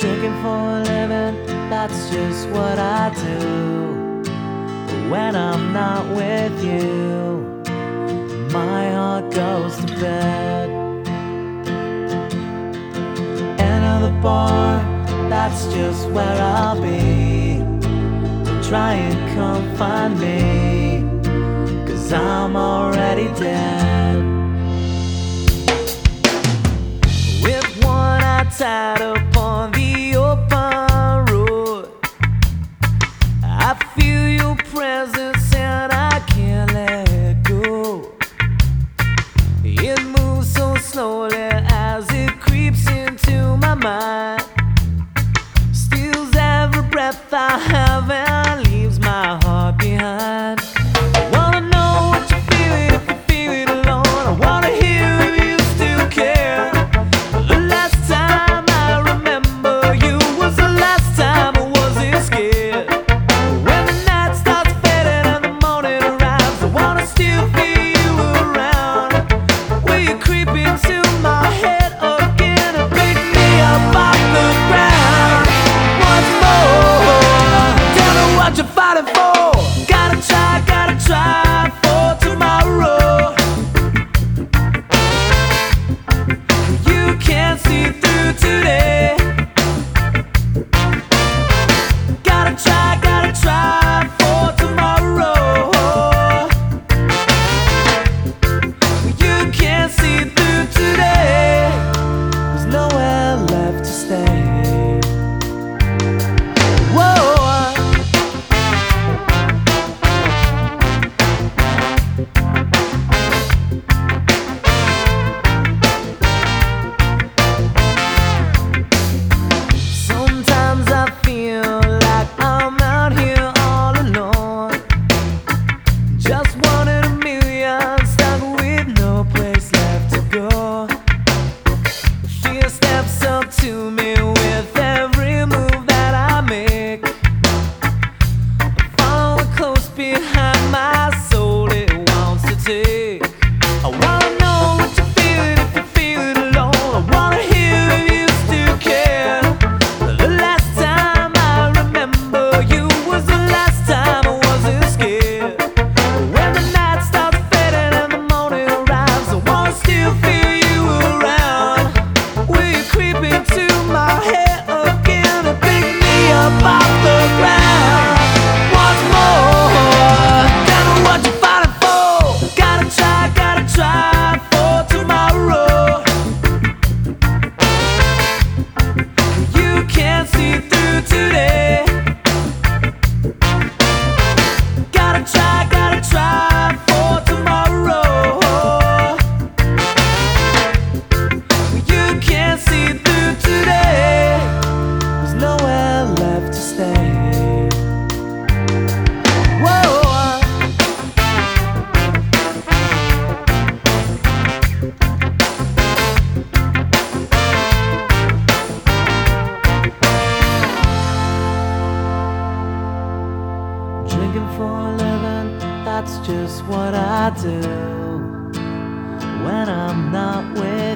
Drinking for a living, that's just what I do. But when I'm not with you, my heart goes to bed. Enter the bar, that's just where I'll be. Don't try and come find me, cause I'm already dead. With one eye tied open. to me. Track. Drinking for a living, that's just what I do when I'm not with.